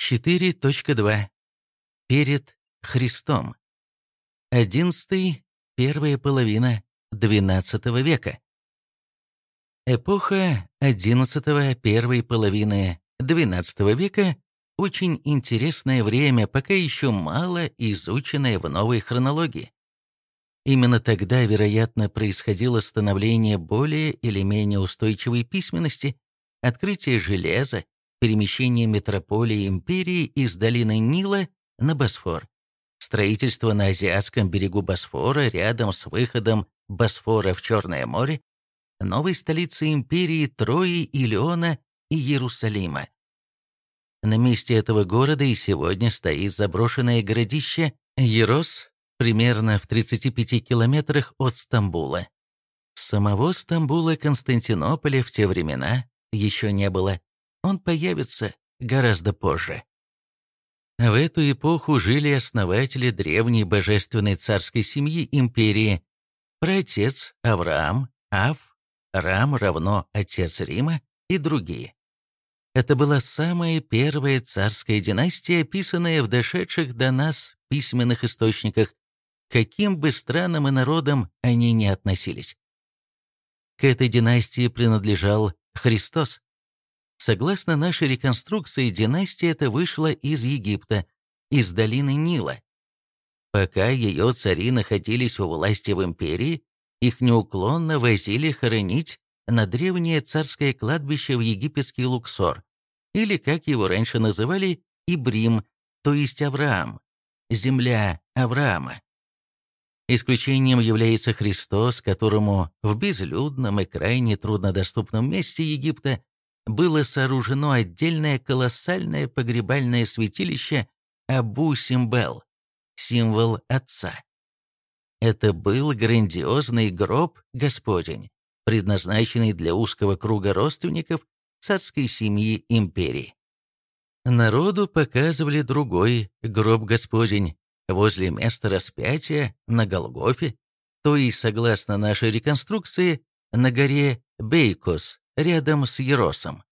4.2. Перед Христом. 11. Первая половина XII века. Эпоха XI первой половины XII века – очень интересное время, пока еще мало изученное в новой хронологии. Именно тогда, вероятно, происходило становление более или менее устойчивой письменности, открытие железа, перемещение метрополии империи из долины Нила на Босфор, строительство на азиатском берегу Босфора рядом с выходом Босфора в Черное море, новой столицы империи Трои, Илиона и Иерусалима. На месте этого города и сегодня стоит заброшенное городище Ерос, примерно в 35 километрах от Стамбула. Самого Стамбула Константинополя в те времена еще не было. Он появится гораздо позже. В эту эпоху жили основатели древней божественной царской семьи империи, праотец Авраам, Ав, Рам равно отец Рима и другие. Это была самая первая царская династия, описанная в дошедших до нас письменных источниках, каким бы странам и народам они ни относились. К этой династии принадлежал Христос. Согласно нашей реконструкции, династия эта вышла из Египта, из долины Нила. Пока ее цари находились у власти в империи, их неуклонно возили хоронить на древнее царское кладбище в египетский Луксор, или, как его раньше называли, Ибрим, то есть Авраам, земля Авраама. Исключением является Христос, которому в безлюдном и крайне труднодоступном месте Египта было сооружено отдельное колоссальное погребальное святилище Абу-Симбел, символ Отца. Это был грандиозный гроб Господень, предназначенный для узкого круга родственников царской семьи империи. Народу показывали другой гроб Господень возле места распятия на Голгофе, то есть, согласно нашей реконструкции, на горе Бейкос, рядом с Еросом.